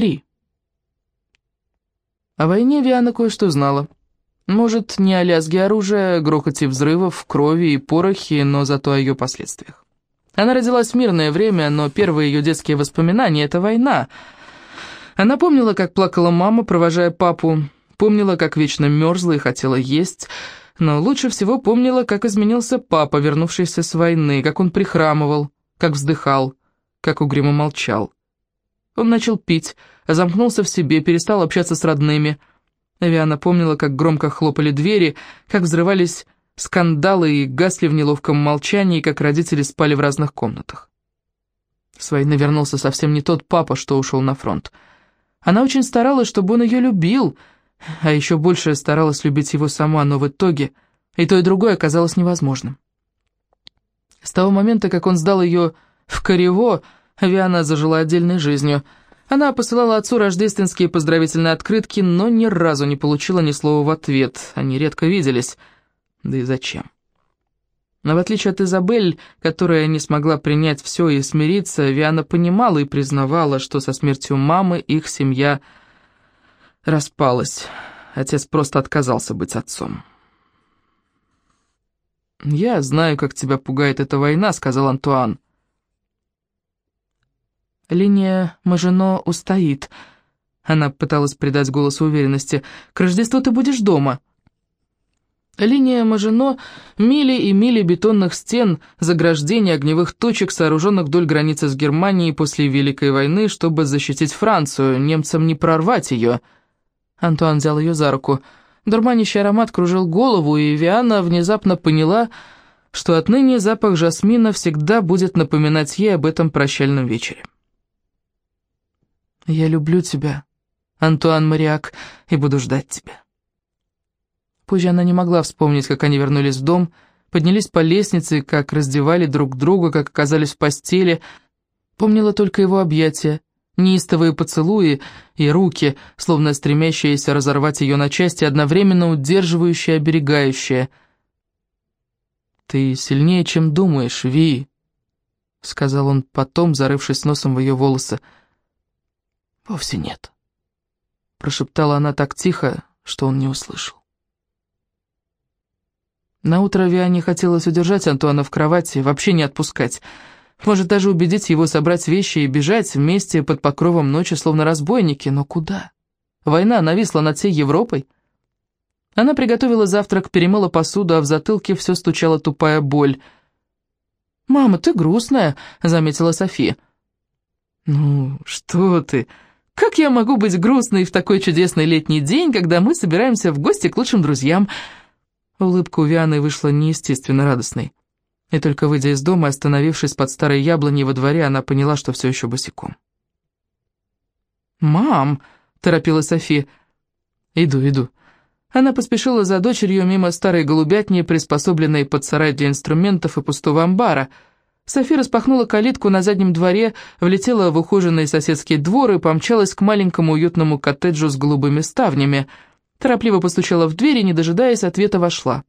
Три. О войне Виана кое-что знала. Может, не о лязге оружия, грохоте взрывов, крови и порохе, но зато о ее последствиях. Она родилась в мирное время, но первые ее детские воспоминания — это война. Она помнила, как плакала мама, провожая папу, помнила, как вечно мерзла и хотела есть, но лучше всего помнила, как изменился папа, вернувшийся с войны, как он прихрамывал, как вздыхал, как угрюмо молчал. Он начал пить, замкнулся в себе, перестал общаться с родными. Виана помнила, как громко хлопали двери, как взрывались скандалы и гасли в неловком молчании, как родители спали в разных комнатах. С войны вернулся совсем не тот папа, что ушел на фронт. Она очень старалась, чтобы он ее любил, а еще больше старалась любить его сама, но в итоге и то, и другое оказалось невозможным. С того момента, как он сдал ее в Корево, Виана зажила отдельной жизнью. Она посылала отцу рождественские поздравительные открытки, но ни разу не получила ни слова в ответ. Они редко виделись. Да и зачем? Но в отличие от Изабель, которая не смогла принять все и смириться, Виана понимала и признавала, что со смертью мамы их семья распалась. Отец просто отказался быть отцом. «Я знаю, как тебя пугает эта война», — сказал Антуан. Линия Мажино устоит. Она пыталась придать голосу уверенности. «К Рождеству ты будешь дома». Линия Мажино — мили и мили бетонных стен, заграждений огневых точек, сооруженных вдоль границы с Германией после Великой войны, чтобы защитить Францию, немцам не прорвать ее. Антуан взял ее за руку. Дурманящий аромат кружил голову, и Виана внезапно поняла, что отныне запах жасмина всегда будет напоминать ей об этом прощальном вечере. «Я люблю тебя, Антуан Мариак, и буду ждать тебя». Позже она не могла вспомнить, как они вернулись в дом, поднялись по лестнице, как раздевали друг друга, как оказались в постели. Помнила только его объятия, неистовые поцелуи и руки, словно стремящиеся разорвать ее на части, одновременно удерживающие, оберегающие. «Ты сильнее, чем думаешь, Ви», — сказал он потом, зарывшись носом в ее волосы. «Вовсе нет», — прошептала она так тихо, что он не услышал. Наутро Виане хотелось удержать Антуана в кровати, вообще не отпускать. Может, даже убедить его собрать вещи и бежать вместе под покровом ночи, словно разбойники, но куда? Война нависла над всей Европой. Она приготовила завтрак, перемыла посуду, а в затылке все стучала тупая боль. «Мама, ты грустная», — заметила София. «Ну, что ты...» Как я могу быть грустной в такой чудесный летний день, когда мы собираемся в гости к лучшим друзьям?» Улыбка у Вианы вышла неестественно радостной. И только выйдя из дома, остановившись под старой яблоней во дворе, она поняла, что все еще босиком. «Мам!» — торопила Софи. «Иду, иду». Она поспешила за дочерью мимо старой голубятни, приспособленной под сарай для инструментов и пустого амбара — Софи распахнула калитку на заднем дворе, влетела в ухоженный соседский двор и помчалась к маленькому уютному коттеджу с голубыми ставнями. Торопливо постучала в дверь и, не дожидаясь, ответа вошла.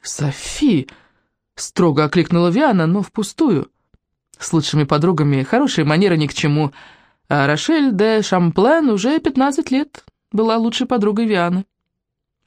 «Софи!» — строго окликнула Виана, но впустую. С лучшими подругами хорошие манеры ни к чему. А Рошель де Шамплен уже 15 лет была лучшей подругой Вианы.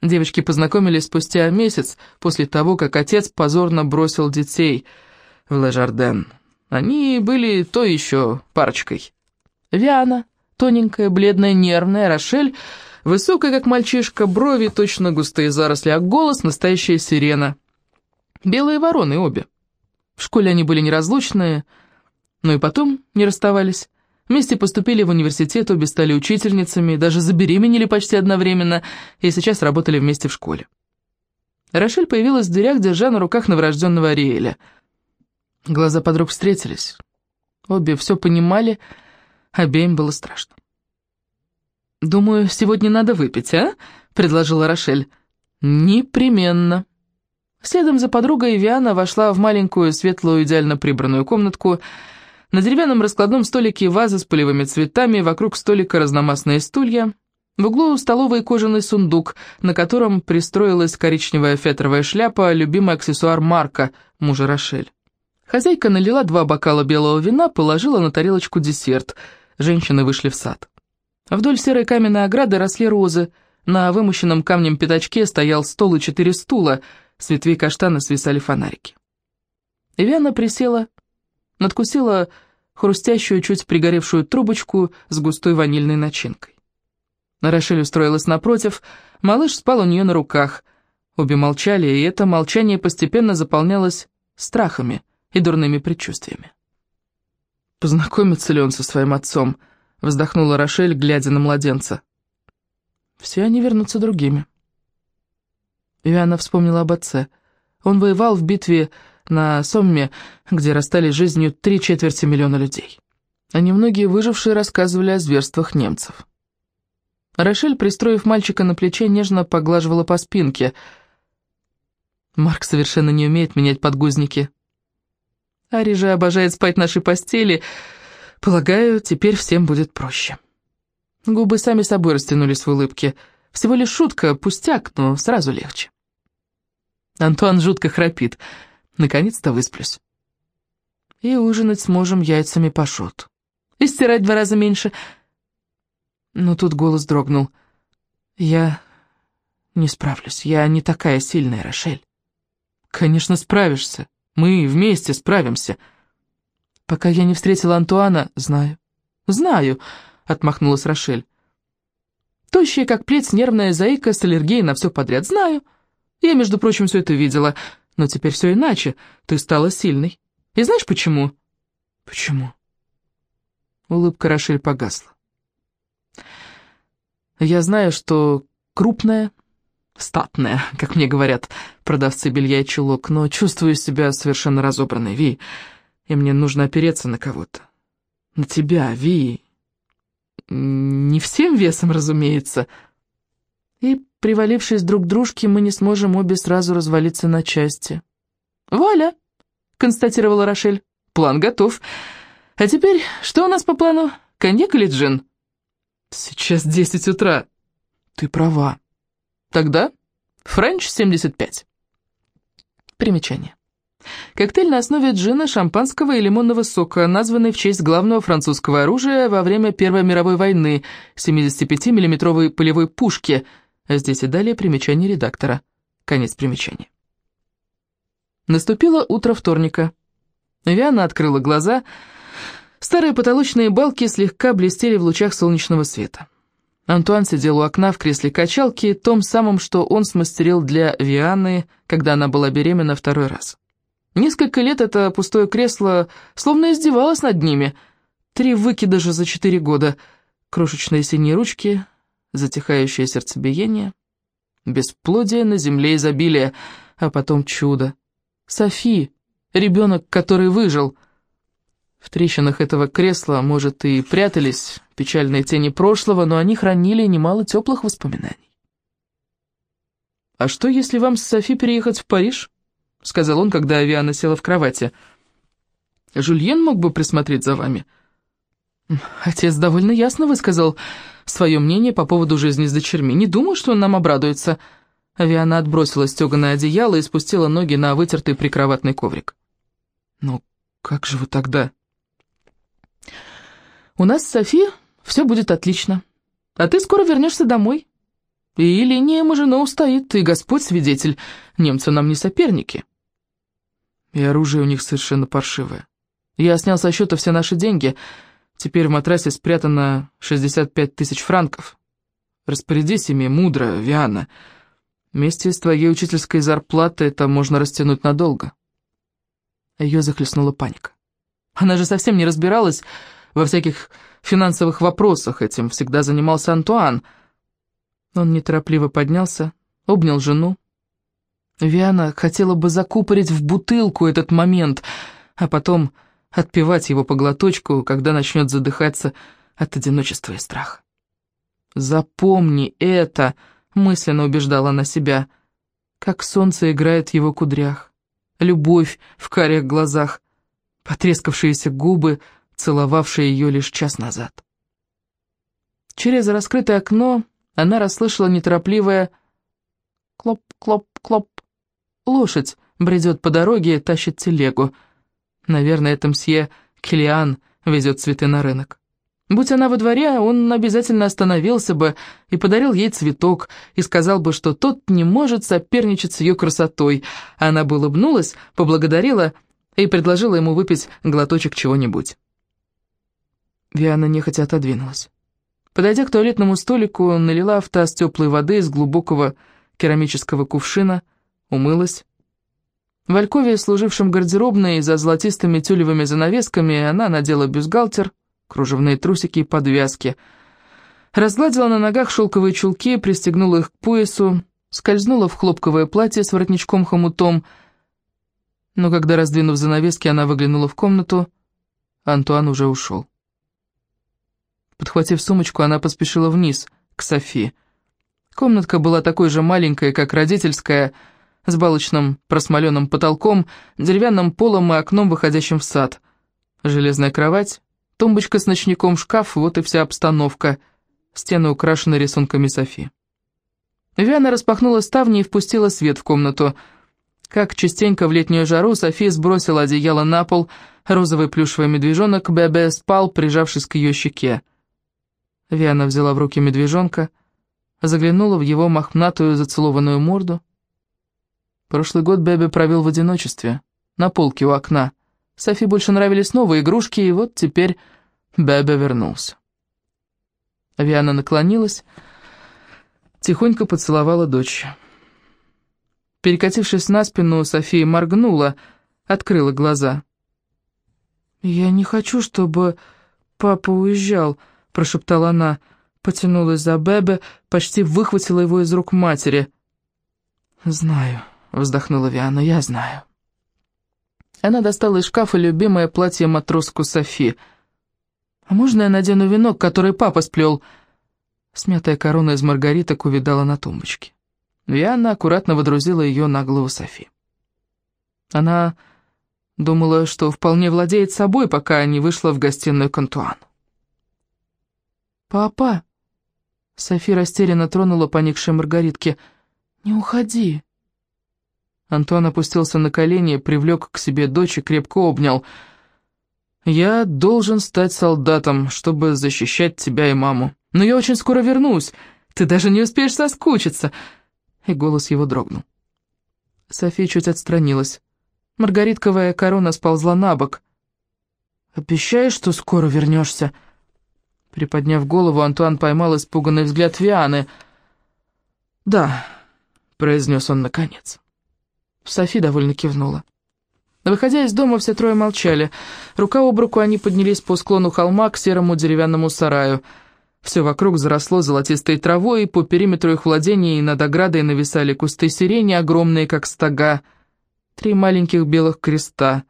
Девочки познакомились спустя месяц после того, как отец позорно бросил детей — в Лежарден. Они были то еще парочкой. Виана, тоненькая, бледная, нервная, Рошель, высокая, как мальчишка, брови, точно густые заросли, а голос — настоящая сирена. Белые вороны обе. В школе они были неразлучные, но и потом не расставались. Вместе поступили в университет, обе стали учительницами, даже забеременели почти одновременно, и сейчас работали вместе в школе. Рошель появилась в дверях, держа на руках новорожденного Ариэля — Глаза подруг встретились. Обе все понимали, обеим было страшно. «Думаю, сегодня надо выпить, а?» — предложила Рошель. «Непременно». Следом за подругой Виана вошла в маленькую, светлую, идеально прибранную комнатку. На деревянном раскладном столике ваза с полевыми цветами, вокруг столика разномастные стулья. В углу столовый кожаный сундук, на котором пристроилась коричневая фетровая шляпа, любимый аксессуар Марка, мужа Рошель. Хозяйка налила два бокала белого вина, положила на тарелочку десерт. женщины вышли в сад. Вдоль серой каменной ограды росли розы, на вымощенном камнем пятачке стоял стол и четыре стула, с ветвей каштана свисали фонарики. Ивиана присела, надкусила хрустящую, чуть пригоревшую трубочку с густой ванильной начинкой. Рошель устроилась напротив, малыш спал у нее на руках. Обе молчали, и это молчание постепенно заполнялось страхами и дурными предчувствиями. «Познакомится ли он со своим отцом?» — вздохнула Рошель, глядя на младенца. «Все они вернутся другими». Виана вспомнила об отце. Он воевал в битве на Сомме, где расстались жизнью три четверти миллиона людей. А немногие выжившие рассказывали о зверствах немцев. Рошель, пристроив мальчика на плече, нежно поглаживала по спинке. Марк совершенно не умеет менять подгузники. Ари же обожает спать в нашей постели. Полагаю, теперь всем будет проще. Губы сами собой растянулись в улыбке. Всего лишь шутка, пустяк, но сразу легче. Антуан жутко храпит. Наконец-то высплюсь. И ужинать сможем яйцами пашот. И стирать два раза меньше. Но тут голос дрогнул. Я не справлюсь. Я не такая сильная, Рошель. Конечно, справишься. Мы вместе справимся. Пока я не встретила Антуана, знаю. Знаю, отмахнулась Рошель. Тощая, как плеть, нервная заика с аллергией на все подряд. Знаю. Я, между прочим, все это видела. Но теперь все иначе. Ты стала сильной. И знаешь почему? Почему? Улыбка Рошель погасла. Я знаю, что крупная, статная, как мне говорят продавцы белья и чулок, но чувствую себя совершенно разобранной, Ви, и мне нужно опереться на кого-то. На тебя, Ви. Не всем весом, разумеется. И, привалившись друг к дружке, мы не сможем обе сразу развалиться на части. «Вуаля!» — констатировала Рошель. «План готов. А теперь, что у нас по плану? Коньяк или джин?» «Сейчас десять утра». «Ты права». Тогда Френч 75. Примечание. Коктейль на основе джина, шампанского и лимонного сока, названный в честь главного французского оружия во время Первой мировой войны, 75 миллиметровой полевой пушки. А здесь и далее примечание редактора. Конец примечания. Наступило утро вторника. Виана открыла глаза. Старые потолочные балки слегка блестели в лучах солнечного света. Антуан сидел у окна в кресле качалки, том самом, что он смастерил для Вианы, когда она была беременна второй раз. Несколько лет это пустое кресло словно издевалось над ними. Три выкидыша за четыре года, крошечные синие ручки, затихающее сердцебиение, бесплодие на земле изобилие, а потом чудо. Софи, ребенок, который выжил — в трещинах этого кресла, может, и прятались печальные тени прошлого, но они хранили немало теплых воспоминаний. «А что, если вам с Софи переехать в Париж?» — сказал он, когда Авиана села в кровати. «Жульен мог бы присмотреть за вами». Отец довольно ясно высказал свое мнение по поводу жизни с дочерьми. Не думаю, что он нам обрадуется. Авиана отбросила стеганое одеяло и спустила ноги на вытертый прикроватный коврик. «Ну, как же вы тогда?» У нас с Софи все будет отлично. А ты скоро вернешься домой. И линия Мажино устоит, и Господь свидетель, немцы нам не соперники. И оружие у них совершенно паршивое. Я снял со счета все наши деньги. Теперь в матрасе спрятано 65 тысяч франков. Распорядись ими мудро, Виана. Вместе с твоей учительской зарплатой это можно растянуть надолго. Ее захлестнула паника. Она же совсем не разбиралась во всяких финансовых вопросах, этим всегда занимался Антуан. Он неторопливо поднялся, обнял жену. Виана хотела бы закупорить в бутылку этот момент, а потом отпивать его по глоточку, когда начнет задыхаться от одиночества и страха. «Запомни это!» — мысленно убеждала она себя. Как солнце играет в его кудрях, любовь в карих глазах, потрескавшиеся губы — целовавший ее лишь час назад. Через раскрытое окно она расслышала неторопливое «клоп-клоп-клоп». Лошадь бредет по дороге и тащит телегу. Наверное, это мсье Килиан везет цветы на рынок. Будь она во дворе, он обязательно остановился бы и подарил ей цветок, и сказал бы, что тот не может соперничать с ее красотой. Она бы улыбнулась, поблагодарила и предложила ему выпить глоточек чего-нибудь. Виана нехотя отодвинулась. Подойдя к туалетному столику, налила в таз теплой воды из глубокого керамического кувшина, умылась. В Алькове, служившем гардеробной, за золотистыми тюлевыми занавесками, она надела бюстгальтер, кружевные трусики и подвязки. Разгладила на ногах шелковые чулки, пристегнула их к поясу, скользнула в хлопковое платье с воротничком-хомутом. Но когда, раздвинув занавески, она выглянула в комнату, Антуан уже ушел. Подхватив сумочку, она поспешила вниз, к Софи. Комнатка была такой же маленькой, как родительская, с балочным просмоленным потолком, деревянным полом и окном, выходящим в сад. Железная кровать, тумбочка с ночником, шкаф, вот и вся обстановка. Стены украшены рисунками Софи. Виана распахнула ставни и впустила свет в комнату. Как частенько в летнюю жару, София сбросила одеяло на пол, розовый плюшевый медвежонок Бебе спал, прижавшись к ее щеке. Виана взяла в руки медвежонка, заглянула в его мохнатую зацелованную морду. Прошлый год Бэби провел в одиночестве, на полке у окна. Софи больше нравились новые игрушки, и вот теперь Бэби вернулся. Виана наклонилась, тихонько поцеловала дочь. Перекатившись на спину, София моргнула, открыла глаза. «Я не хочу, чтобы папа уезжал», — прошептала она, потянулась за Бебе, почти выхватила его из рук матери. «Знаю», — вздохнула Виана, — «я знаю». Она достала из шкафа любимое платье матроску Софи. «А можно я надену венок, который папа сплел?» Смятая корона из маргариток увидала на тумбочке. Виана аккуратно водрузила ее на голову Софи. Она думала, что вполне владеет собой, пока не вышла в гостиную к. «Папа!» Софи растерянно тронула поникшей Маргаритке. «Не уходи!» Антуан опустился на колени, привлек к себе дочь и крепко обнял. «Я должен стать солдатом, чтобы защищать тебя и маму. Но я очень скоро вернусь. Ты даже не успеешь соскучиться!» И голос его дрогнул. София чуть отстранилась. Маргаритковая корона сползла на бок. «Обещаешь, что скоро вернешься?» Приподняв голову, Антуан поймал испуганный взгляд Вианы. «Да», — произнес он наконец. Софи довольно кивнула. Выходя из дома, все трое молчали. Рука об руку они поднялись по склону холма к серому деревянному сараю. Все вокруг заросло золотистой травой, и по периметру их владений над оградой нависали кусты сирени, огромные, как стога. Три маленьких белых креста.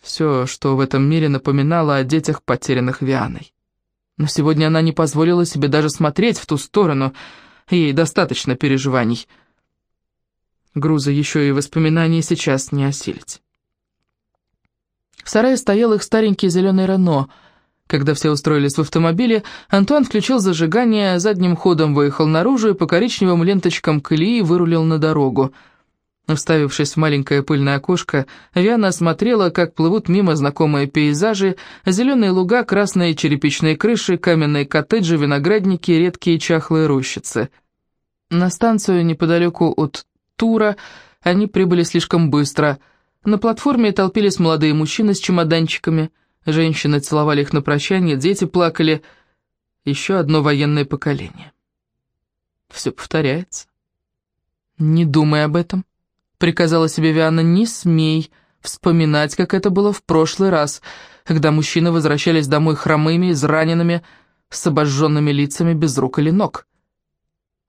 Все, что в этом мире напоминало о детях, потерянных Вианой. Но сегодня она не позволила себе даже смотреть в ту сторону. Ей достаточно переживаний. Груза еще и воспоминаний сейчас не осилить. В сарае стоял их старенький зеленый Рено. Когда все устроились в автомобиле, Антуан включил зажигание, задним ходом выехал наружу и по коричневым ленточкам колеи вырулил на дорогу. Вставившись в маленькое пыльное окошко, Виана осмотрела, как плывут мимо знакомые пейзажи, зеленые луга, красные черепичные крыши, каменные коттеджи, виноградники, редкие чахлые рощицы. На станцию неподалеку от Тура они прибыли слишком быстро. На платформе толпились молодые мужчины с чемоданчиками, женщины целовали их на прощание, дети плакали. Еще одно военное поколение. Все повторяется. Не думай об этом приказала себе Виана, не смей вспоминать, как это было в прошлый раз, когда мужчины возвращались домой хромыми, израненными, с обожженными лицами, без рук или ног.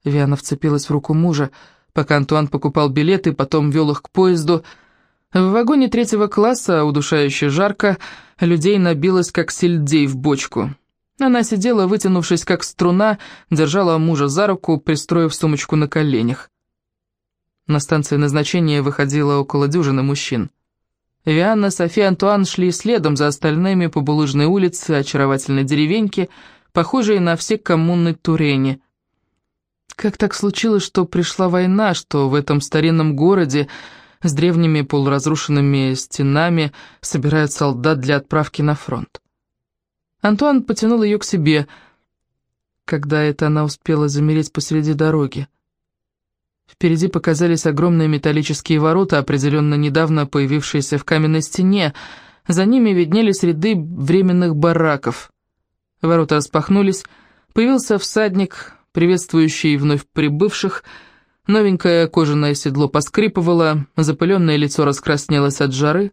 Виана вцепилась в руку мужа, пока Антуан покупал билеты, потом вел их к поезду. В вагоне третьего класса, удушающе жарко, людей набилось, как сельдей в бочку. Она сидела, вытянувшись, как струна, держала мужа за руку, пристроив сумочку на коленях. На станции назначения выходило около дюжины мужчин. Вианна, София, Антуан шли следом за остальными по булыжной улице очаровательной деревеньки, похожей на все коммуны Турени. Как так случилось, что пришла война, что в этом старинном городе с древними полуразрушенными стенами собирают солдат для отправки на фронт? Антуан потянул ее к себе, когда это она успела замереть посреди дороги. Впереди показались огромные металлические ворота, определенно недавно появившиеся в каменной стене. За ними виднелись ряды временных бараков. Ворота распахнулись, появился всадник, приветствующий вновь прибывших. Новенькое кожаное седло поскрипывало, запыленное лицо раскраснелось от жары.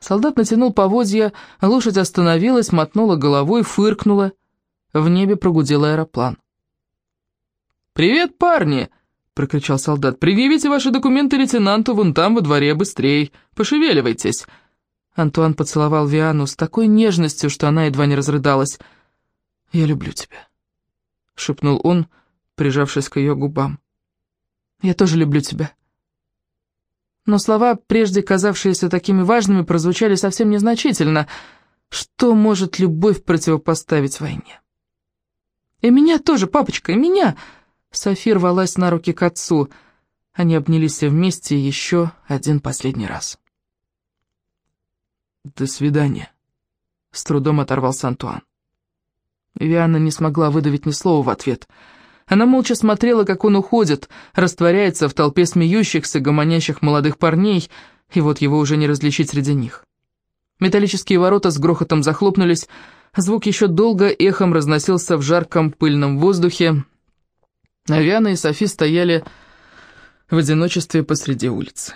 Солдат натянул поводья, лошадь остановилась, мотнула головой, фыркнула. В небе прогудел аэроплан. «Привет, парни!» — прокричал солдат. «Предъявите ваши документы лейтенанту вон там во дворе быстрей. Пошевеливайтесь!» Антуан поцеловал Виану с такой нежностью, что она едва не разрыдалась. «Я люблю тебя», — шепнул он, прижавшись к ее губам. «Я тоже люблю тебя». Но слова, прежде казавшиеся такими важными, прозвучали совсем незначительно. Что может любовь противопоставить войне? «И меня тоже, папочка, и меня!» Софи рвалась на руки к отцу. Они обнялись все вместе еще один последний раз. «До свидания», — с трудом оторвался Антуан. Виана не смогла выдавить ни слова в ответ. Она молча смотрела, как он уходит, растворяется в толпе смеющихся, гомонящих молодых парней, и вот его уже не различить среди них. Металлические ворота с грохотом захлопнулись, звук еще долго эхом разносился в жарком пыльном воздухе, Авиана и Софи стояли в одиночестве посреди улицы.